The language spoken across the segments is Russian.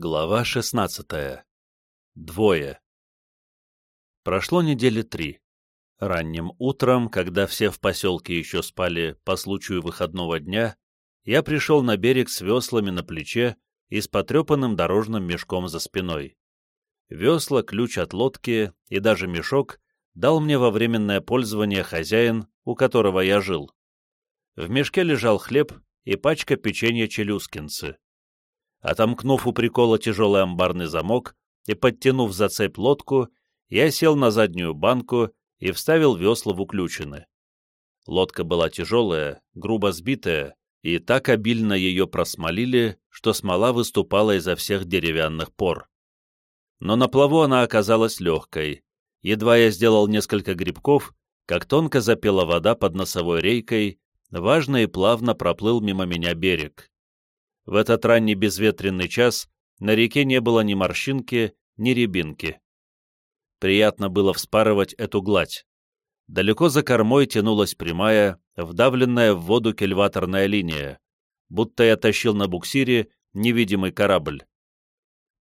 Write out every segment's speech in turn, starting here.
Глава 16. Двое. Прошло недели три. Ранним утром, когда все в поселке еще спали по случаю выходного дня, я пришел на берег с веслами на плече и с потрепанным дорожным мешком за спиной. Весла, ключ от лодки и даже мешок дал мне во временное пользование хозяин, у которого я жил. В мешке лежал хлеб и пачка печенья челюскинцы. Отомкнув у прикола тяжелый амбарный замок и подтянув за цепь лодку, я сел на заднюю банку и вставил весла в уключины. Лодка была тяжелая, грубо сбитая, и так обильно ее просмолили, что смола выступала изо всех деревянных пор. Но на плаву она оказалась легкой. Едва я сделал несколько грибков, как тонко запела вода под носовой рейкой, важно и плавно проплыл мимо меня берег. В этот ранний безветренный час на реке не было ни морщинки, ни рябинки. Приятно было вспарывать эту гладь. Далеко за кормой тянулась прямая, вдавленная в воду кельваторная линия, будто я тащил на буксире невидимый корабль.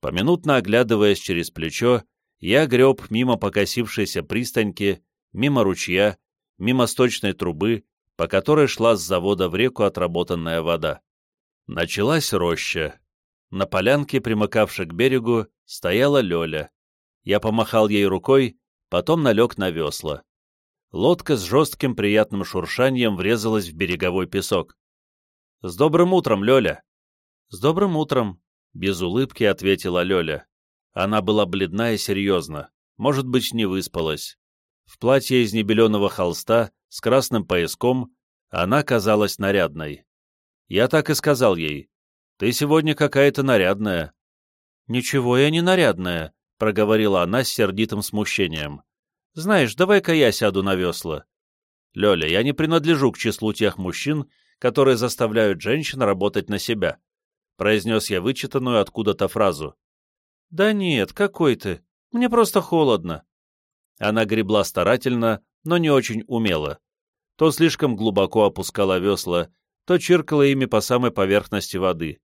Поминутно оглядываясь через плечо, я греб мимо покосившейся пристаньки, мимо ручья, мимо сточной трубы, по которой шла с завода в реку отработанная вода. Началась роща. На полянке, примыкавшей к берегу, стояла Лёля. Я помахал ей рукой, потом налег на весла. Лодка с жестким приятным шуршанием врезалась в береговой песок. «С добрым утром, Лёля!» «С добрым утром!» — без улыбки ответила Лёля. Она была бледна и серьезна, может быть, не выспалась. В платье из небеленого холста с красным пояском она казалась нарядной. Я так и сказал ей. «Ты сегодня какая-то нарядная». «Ничего я не нарядная», — проговорила она с сердитым смущением. «Знаешь, давай-ка я сяду на весла». «Лёля, я не принадлежу к числу тех мужчин, которые заставляют женщин работать на себя», — произнес я вычитанную откуда-то фразу. «Да нет, какой ты. Мне просто холодно». Она гребла старательно, но не очень умело. То слишком глубоко опускала весла, то чиркала ими по самой поверхности воды.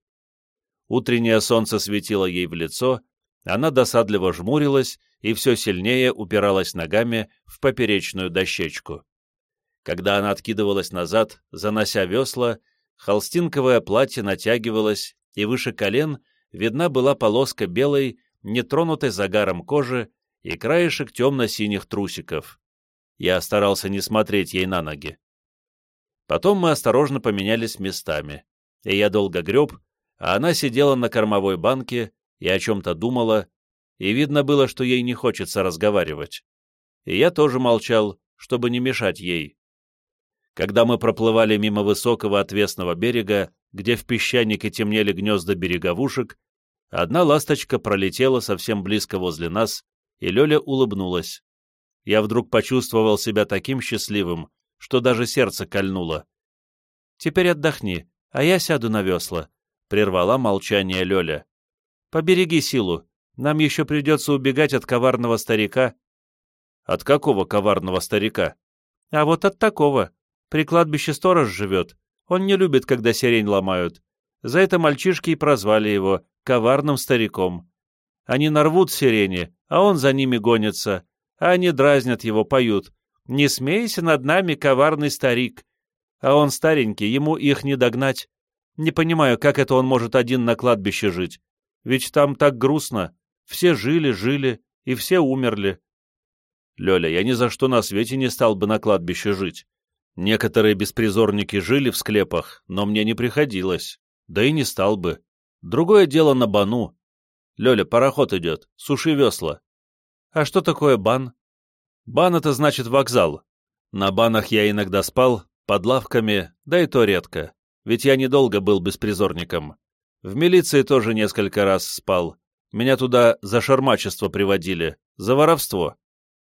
Утреннее солнце светило ей в лицо, она досадливо жмурилась и все сильнее упиралась ногами в поперечную дощечку. Когда она откидывалась назад, занося весла, холстинковое платье натягивалось, и выше колен видна была полоска белой, нетронутой загаром кожи и краешек темно-синих трусиков. Я старался не смотреть ей на ноги. Потом мы осторожно поменялись местами, и я долго греб, а она сидела на кормовой банке и о чем-то думала, и видно было, что ей не хочется разговаривать. И я тоже молчал, чтобы не мешать ей. Когда мы проплывали мимо высокого отвесного берега, где в песчанике темнели гнезда береговушек, одна ласточка пролетела совсем близко возле нас, и Лёля улыбнулась. Я вдруг почувствовал себя таким счастливым, что даже сердце кольнуло. «Теперь отдохни, а я сяду на весла», — прервала молчание Лёля. «Побереги силу, нам еще придется убегать от коварного старика». «От какого коварного старика?» «А вот от такого. При кладбище сторож живет. Он не любит, когда сирень ломают. За это мальчишки и прозвали его коварным стариком. Они нарвут сирени, а он за ними гонится, а они дразнят его, поют. Не смейся над нами, коварный старик. А он старенький, ему их не догнать. Не понимаю, как это он может один на кладбище жить. Ведь там так грустно. Все жили, жили, и все умерли. Лёля, я ни за что на свете не стал бы на кладбище жить. Некоторые беспризорники жили в склепах, но мне не приходилось. Да и не стал бы. Другое дело на бану. Лёля, пароход идет, суши весла. А что такое бан? Бан — это значит вокзал. На банах я иногда спал, под лавками, да и то редко, ведь я недолго был беспризорником. В милиции тоже несколько раз спал. Меня туда за шармачество приводили, за воровство.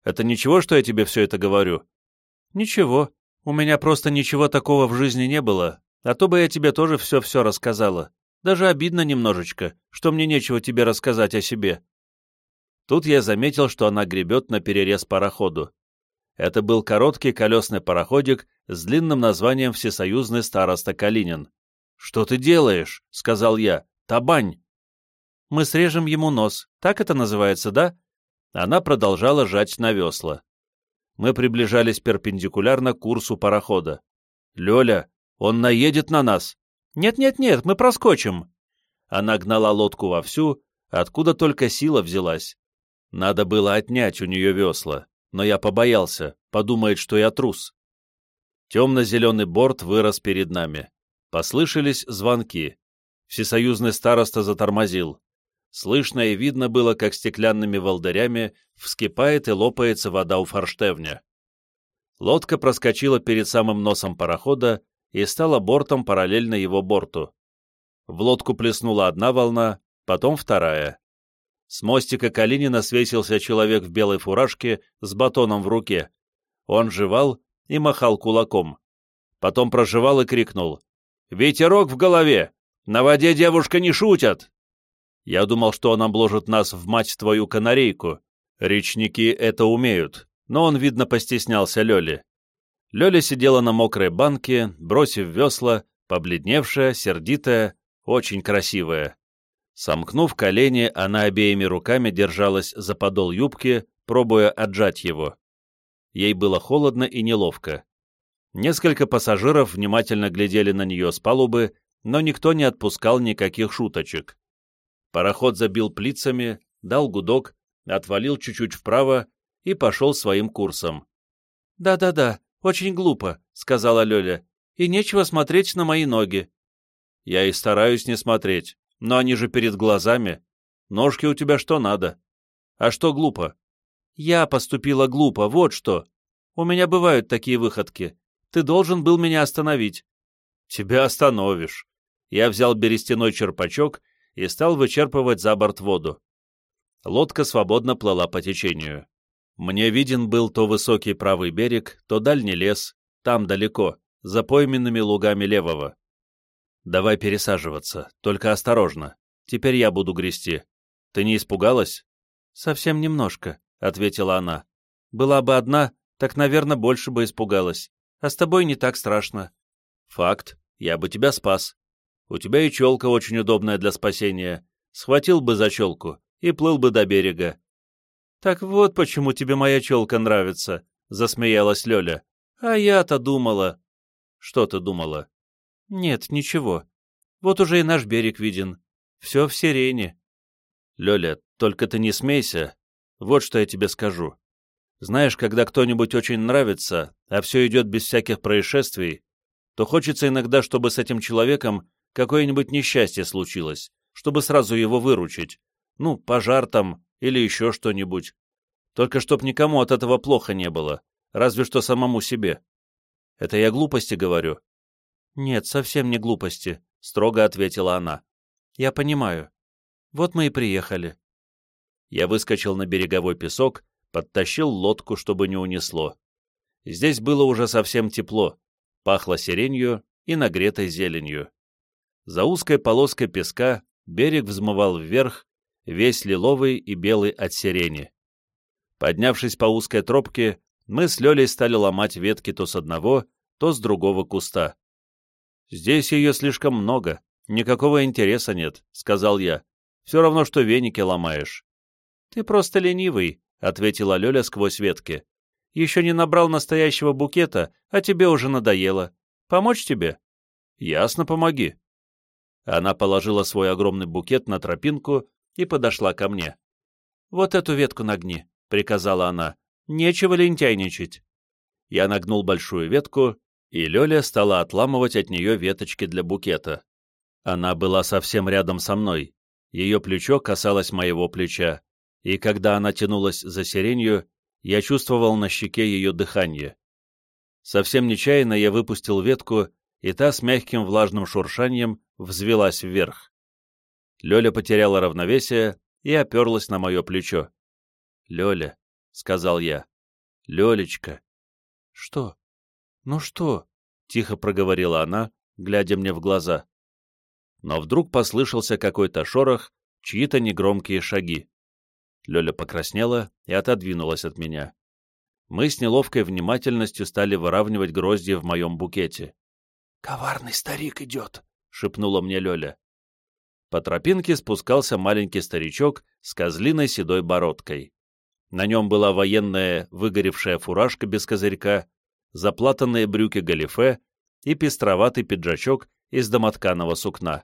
Это ничего, что я тебе все это говорю? Ничего. У меня просто ничего такого в жизни не было, а то бы я тебе тоже все-все рассказала. Даже обидно немножечко, что мне нечего тебе рассказать о себе. Тут я заметил, что она гребет на перерез пароходу. Это был короткий колесный пароходик с длинным названием «Всесоюзный староста Калинин». «Что ты делаешь?» — сказал я. «Табань!» Мы срежем ему нос. Так это называется, да?» Она продолжала жать на весла. Мы приближались перпендикулярно к курсу парохода. «Лёля, он наедет на нас!» «Нет-нет-нет, мы проскочим!» Она гнала лодку вовсю, откуда только сила взялась. Надо было отнять у нее весла, но я побоялся, подумает, что я трус. Темно-зеленый борт вырос перед нами. Послышались звонки. Всесоюзный староста затормозил. Слышно и видно было, как стеклянными волдырями вскипает и лопается вода у форштевня. Лодка проскочила перед самым носом парохода и стала бортом параллельно его борту. В лодку плеснула одна волна, потом вторая. С мостика Калинина свесился человек в белой фуражке с батоном в руке. Он жевал и махал кулаком. Потом прожевал и крикнул. «Ветерок в голове! На воде девушка не шутят!» Я думал, что он обложит нас в мать твою канарейку. Речники это умеют, но он, видно, постеснялся Лёли. Лёля сидела на мокрой банке, бросив весла, побледневшая, сердитая, очень красивая. Сомкнув колени, она обеими руками держалась за подол юбки, пробуя отжать его. Ей было холодно и неловко. Несколько пассажиров внимательно глядели на нее с палубы, но никто не отпускал никаких шуточек. Пароход забил плицами, дал гудок, отвалил чуть-чуть вправо и пошел своим курсом. «Да-да-да, очень глупо», — сказала Лёля, — «и нечего смотреть на мои ноги». «Я и стараюсь не смотреть, но они же перед глазами. Ножки у тебя что надо. А что глупо?» «Я поступила глупо, вот что. У меня бывают такие выходки. Ты должен был меня остановить». «Тебя остановишь». Я взял берестяной черпачок и стал вычерпывать за борт воду. Лодка свободно плыла по течению. Мне виден был то высокий правый берег, то дальний лес, там далеко, за пойменными лугами левого. Давай пересаживаться, только осторожно. Теперь я буду грести. Ты не испугалась? Совсем немножко, — ответила она. Была бы одна, так, наверное, больше бы испугалась. А с тобой не так страшно. Факт, я бы тебя спас. У тебя и челка очень удобная для спасения. Схватил бы за челку и плыл бы до берега. «Так вот почему тебе моя челка нравится», — засмеялась Лёля. «А я-то думала...» «Что ты думала?» «Нет, ничего. Вот уже и наш берег виден. Все в сирене». «Лёля, только ты не смейся. Вот что я тебе скажу. Знаешь, когда кто-нибудь очень нравится, а все идет без всяких происшествий, то хочется иногда, чтобы с этим человеком какое-нибудь несчастье случилось, чтобы сразу его выручить. Ну, пожар там или еще что-нибудь. Только чтоб никому от этого плохо не было, разве что самому себе. Это я глупости говорю? Нет, совсем не глупости, строго ответила она. Я понимаю. Вот мы и приехали. Я выскочил на береговой песок, подтащил лодку, чтобы не унесло. Здесь было уже совсем тепло, пахло сиренью и нагретой зеленью. За узкой полоской песка берег взмывал вверх, весь лиловый и белый от сирени. Поднявшись по узкой тропке, мы с Лёлей стали ломать ветки то с одного, то с другого куста. «Здесь ее слишком много, никакого интереса нет», — сказал я. «Все равно, что веники ломаешь». «Ты просто ленивый», — ответила Лёля сквозь ветки. «Еще не набрал настоящего букета, а тебе уже надоело. Помочь тебе?» «Ясно, помоги», она положила свой огромный букет на тропинку и подошла ко мне. «Вот эту ветку нагни», — приказала она. «Нечего лентяйничать». Я нагнул большую ветку, и Лёля стала отламывать от нее веточки для букета. Она была совсем рядом со мной. Ее плечо касалось моего плеча, и когда она тянулась за сиренью, я чувствовал на щеке ее дыхание. Совсем нечаянно я выпустил ветку и та с мягким влажным шуршанием взвелась вверх. Лёля потеряла равновесие и оперлась на мое плечо. «Лёля», — сказал я, — «Лёлечка». «Что? Ну что?» — тихо проговорила она, глядя мне в глаза. Но вдруг послышался какой-то шорох, чьи-то негромкие шаги. Лёля покраснела и отодвинулась от меня. Мы с неловкой внимательностью стали выравнивать гроздья в моем букете. «Коварный старик идет», — шепнула мне Лёля. По тропинке спускался маленький старичок с козлиной седой бородкой. На нем была военная выгоревшая фуражка без козырька, заплатанные брюки галифе и пестроватый пиджачок из домотканого сукна.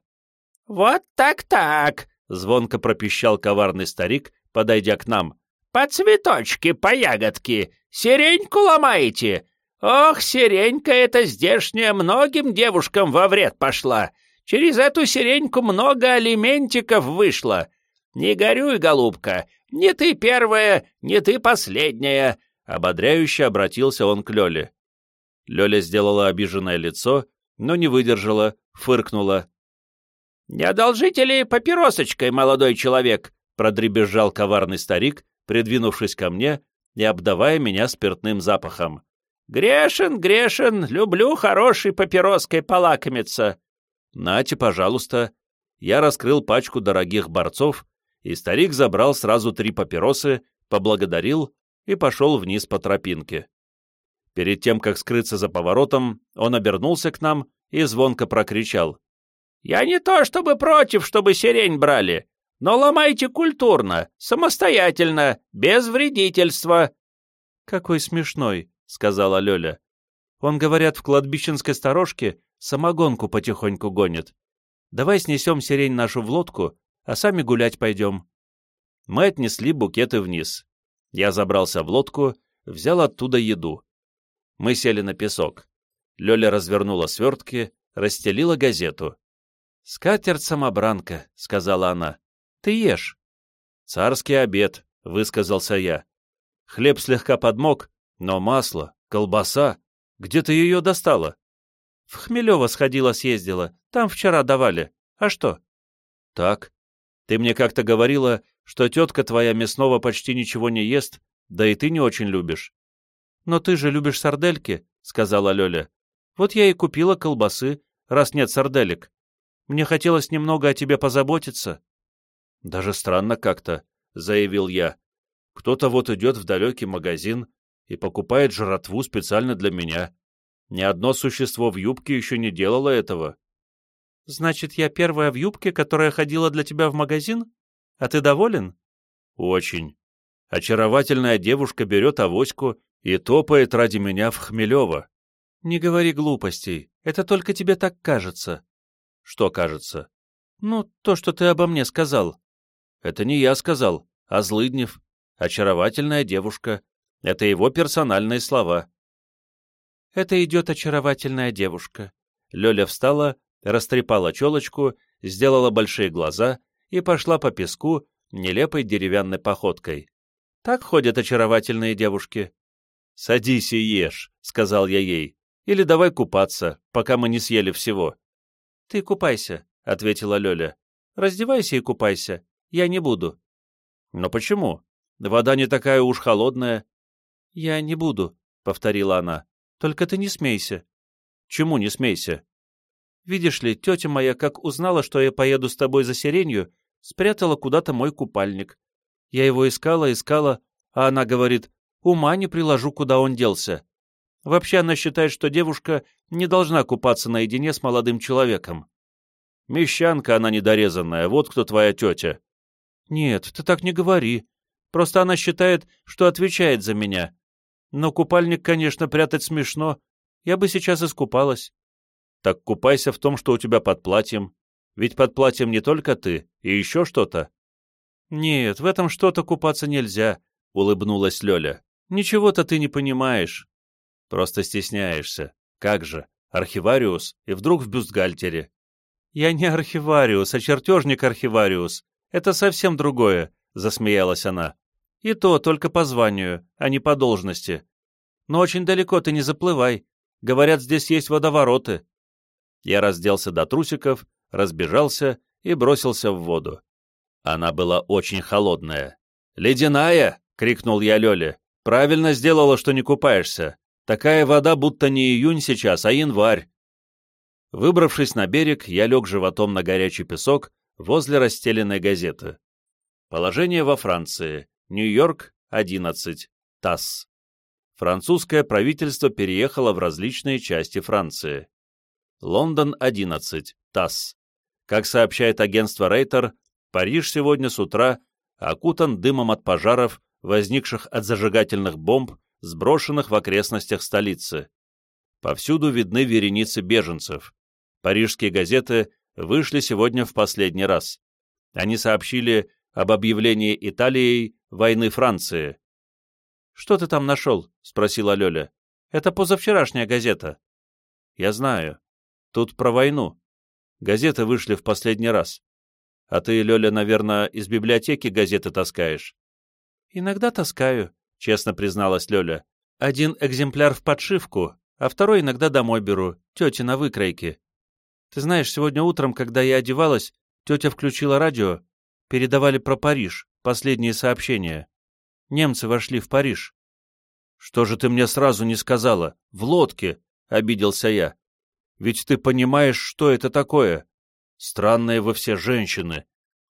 «Вот так-так!» — звонко пропищал коварный старик, подойдя к нам. «По цветочки, по ягодки! Сиреньку ломаете! Ох, сиренька эта здешняя многим девушкам во вред пошла! Через эту сиреньку много алиментиков вышло! Не горюй, голубка, не ты первая, не ты последняя!» Ободряюще обратился он к Лёле. Лёля сделала обиженное лицо, но не выдержала, фыркнула. «Не одолжите ли папиросочкой, молодой человек?» — продребезжал коварный старик, придвинувшись ко мне и обдавая меня спиртным запахом. «Грешен, грешен, люблю хорошей папироской полакомиться». «Нате, пожалуйста». Я раскрыл пачку дорогих борцов, и старик забрал сразу три папиросы, поблагодарил и пошел вниз по тропинке. Перед тем, как скрыться за поворотом, он обернулся к нам и звонко прокричал. «Я не то чтобы против, чтобы сирень брали, но ломайте культурно, самостоятельно, без вредительства». «Какой смешной», — сказала Лёля. «Он, говорят, в кладбищенской сторожке самогонку потихоньку гонит. Давай снесем сирень нашу в лодку, а сами гулять пойдем». Мы отнесли букеты вниз. Я забрался в лодку, взял оттуда еду. Мы сели на песок. Лёля развернула свертки, расстелила газету. «Скатерть-самобранка», — сказала она. «Ты ешь». «Царский обед», — высказался я. Хлеб слегка подмок, но масло, колбаса. Где ты ее достала? В Хмелево сходила-съездила. Там вчера давали. А что? Так. Ты мне как-то говорила, что тетка твоя мясного почти ничего не ест, да и ты не очень любишь. «Но ты же любишь сардельки», — сказала Лёля. «Вот я и купила колбасы, раз нет сарделек. Мне хотелось немного о тебе позаботиться». «Даже странно как-то», — заявил я. «Кто-то вот идет в далекий магазин и покупает жратву специально для меня. Ни одно существо в юбке еще не делало этого». «Значит, я первая в юбке, которая ходила для тебя в магазин? А ты доволен?» «Очень. Очаровательная девушка берет авоську и топает ради меня в Хмелево. Не говори глупостей, это только тебе так кажется. Что кажется? Ну, то, что ты обо мне сказал. Это не я сказал, а Злыднев. Очаровательная девушка. Это его персональные слова. Это идет очаровательная девушка. Лёля встала, растрепала челочку, сделала большие глаза и пошла по песку нелепой деревянной походкой. Так ходят очаровательные девушки. «Садись и ешь», — сказал я ей. «Или давай купаться, пока мы не съели всего». «Ты купайся», — ответила Лёля. «Раздевайся и купайся. Я не буду». «Но почему? Вода не такая уж холодная». «Я не буду», — повторила она. «Только ты не смейся». «Чему не смейся?» «Видишь ли, тетя моя, как узнала, что я поеду с тобой за сиренью, спрятала куда-то мой купальник. Я его искала, искала, а она говорит, Ума не приложу, куда он делся. Вообще она считает, что девушка не должна купаться наедине с молодым человеком. Мещанка она недорезанная, вот кто твоя тетя. Нет, ты так не говори. Просто она считает, что отвечает за меня. Но купальник, конечно, прятать смешно. Я бы сейчас искупалась. Так купайся в том, что у тебя под платьем. Ведь под платьем не только ты, и еще что-то. Нет, в этом что-то купаться нельзя, — улыбнулась Лёля. Ничего-то ты не понимаешь. Просто стесняешься. Как же, архивариус и вдруг в бюстгальтере. Я не архивариус, а чертежник-архивариус. Это совсем другое, засмеялась она. И то только по званию, а не по должности. Но очень далеко ты не заплывай. Говорят, здесь есть водовороты. Я разделся до трусиков, разбежался и бросился в воду. Она была очень холодная. «Ледяная!» — крикнул я Лёле. Правильно сделала, что не купаешься. Такая вода будто не июнь сейчас, а январь. Выбравшись на берег, я лег животом на горячий песок возле расстеленной газеты. Положение во Франции. Нью-Йорк, 11. ТАСС. Французское правительство переехало в различные части Франции. Лондон, 11. ТАСС. Как сообщает агентство Рейтер, Париж сегодня с утра окутан дымом от пожаров, возникших от зажигательных бомб, сброшенных в окрестностях столицы. Повсюду видны вереницы беженцев. Парижские газеты вышли сегодня в последний раз. Они сообщили об объявлении Италией войны Франции. «Что ты там нашел?» — спросила Лёля. «Это позавчерашняя газета». «Я знаю. Тут про войну. Газеты вышли в последний раз. А ты, Лёля, наверное, из библиотеки газеты таскаешь?» «Иногда таскаю», — честно призналась Лёля. «Один экземпляр в подшивку, а второй иногда домой беру, тете на выкройке. Ты знаешь, сегодня утром, когда я одевалась, тетя включила радио, передавали про Париж, последние сообщения. Немцы вошли в Париж. «Что же ты мне сразу не сказала? В лодке!» — обиделся я. «Ведь ты понимаешь, что это такое? Странные вы все женщины!»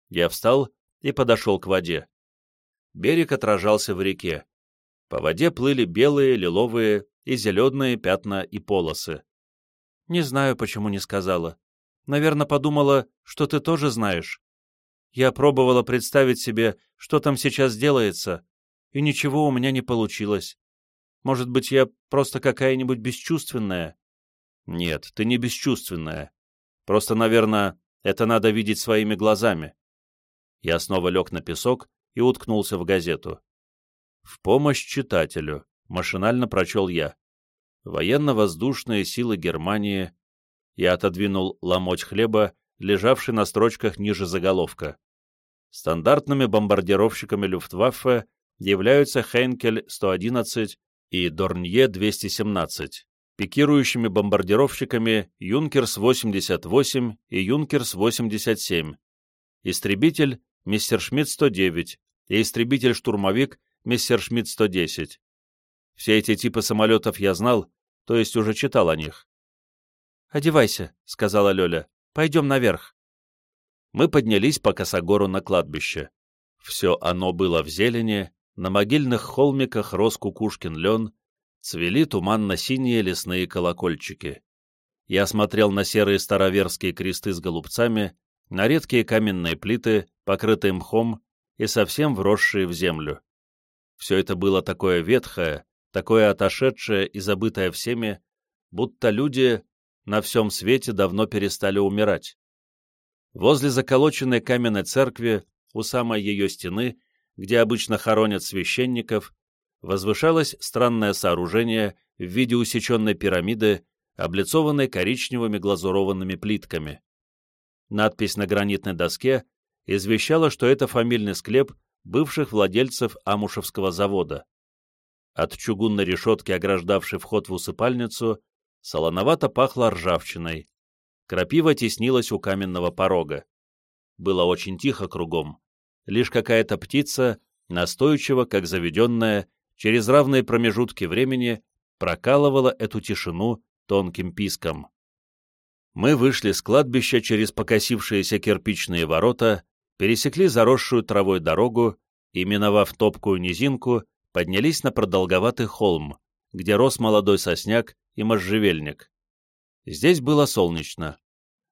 Я встал и подошел к воде. Берег отражался в реке. По воде плыли белые, лиловые и зеленые пятна и полосы. Не знаю, почему не сказала. Наверное, подумала, что ты тоже знаешь. Я пробовала представить себе, что там сейчас делается, и ничего у меня не получилось. Может быть, я просто какая-нибудь бесчувственная? Нет, ты не бесчувственная. Просто, наверное, это надо видеть своими глазами. Я снова лег на песок и уткнулся в газету. В помощь читателю, машинально прочел я. Военно-воздушные силы Германии. Я отодвинул ломоть хлеба, лежавший на строчках ниже заголовка. Стандартными бомбардировщиками Люфтваффе являются Хейнкель-111 и Дорнье-217, пикирующими бомбардировщиками Юнкерс-88 и Юнкерс-87, истребитель Мессершмитт-109 и истребитель-штурмовик Мессершмитт-110. Все эти типы самолетов я знал, то есть уже читал о них. «Одевайся», — сказала Лёля, — «пойдем наверх». Мы поднялись по косогору на кладбище. Все оно было в зелени, на могильных холмиках рос кукушкин лен, цвели туманно-синие лесные колокольчики. Я смотрел на серые староверские кресты с голубцами, на редкие каменные плиты, покрытые мхом и совсем вросшие в землю. Все это было такое ветхое, такое отошедшее и забытое всеми, будто люди на всем свете давно перестали умирать. Возле заколоченной каменной церкви, у самой ее стены, где обычно хоронят священников, возвышалось странное сооружение в виде усеченной пирамиды, облицованной коричневыми глазурованными плитками. Надпись на гранитной доске извещала, что это фамильный склеп бывших владельцев Амушевского завода. От чугунной решетки, ограждавшей вход в усыпальницу, солоновато пахло ржавчиной. Крапива теснилась у каменного порога. Было очень тихо кругом. Лишь какая-то птица, настойчиво, как заведенная, через равные промежутки времени, прокалывала эту тишину тонким писком. Мы вышли с кладбища через покосившиеся кирпичные ворота, пересекли заросшую травой дорогу и, миновав топкую низинку, поднялись на продолговатый холм, где рос молодой сосняк и можжевельник. Здесь было солнечно.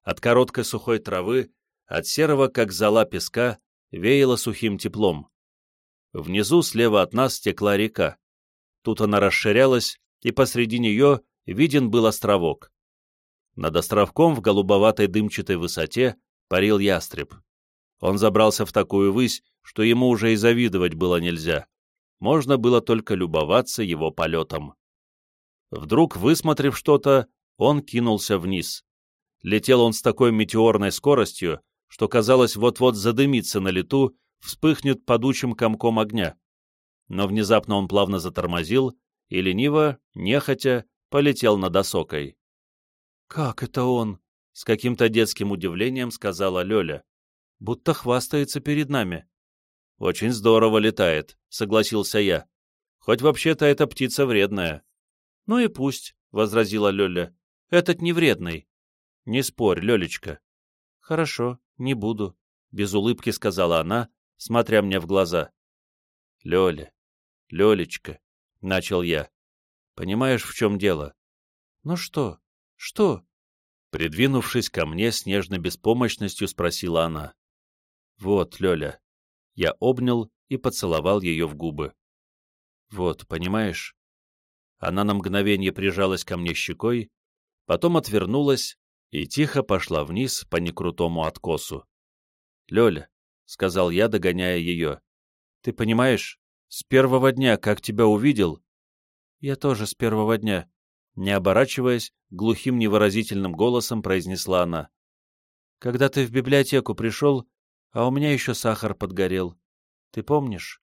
От короткой сухой травы, от серого, как зола песка, веяло сухим теплом. Внизу, слева от нас, текла река. Тут она расширялась, и посреди нее виден был островок. Над островком в голубоватой дымчатой высоте парил ястреб. Он забрался в такую высь, что ему уже и завидовать было нельзя можно было только любоваться его полетом. Вдруг, высмотрев что-то, он кинулся вниз. Летел он с такой метеорной скоростью, что казалось вот-вот задымится на лету, вспыхнет подучим комком огня. Но внезапно он плавно затормозил и лениво, нехотя, полетел над осокой. «Как это он?» — с каким-то детским удивлением сказала Лёля. «Будто хвастается перед нами». «Очень здорово летает», — согласился я. «Хоть вообще-то эта птица вредная». «Ну и пусть», — возразила Лёля. «Этот не вредный». «Не спорь, Лёлечка». «Хорошо, не буду», — без улыбки сказала она, смотря мне в глаза. «Лёля, Лёлечка», — начал я. «Понимаешь, в чем дело?» «Ну что? Что?» Придвинувшись ко мне с нежной беспомощностью, спросила она. «Вот, Лёля». Я обнял и поцеловал ее в губы. «Вот, понимаешь?» Она на мгновение прижалась ко мне щекой, потом отвернулась и тихо пошла вниз по некрутому откосу. «Лёля», — сказал я, догоняя ее, — «ты понимаешь, с первого дня, как тебя увидел...» «Я тоже с первого дня», — не оборачиваясь, глухим невыразительным голосом произнесла она. «Когда ты в библиотеку пришел, а у меня еще сахар подгорел. Ты помнишь?»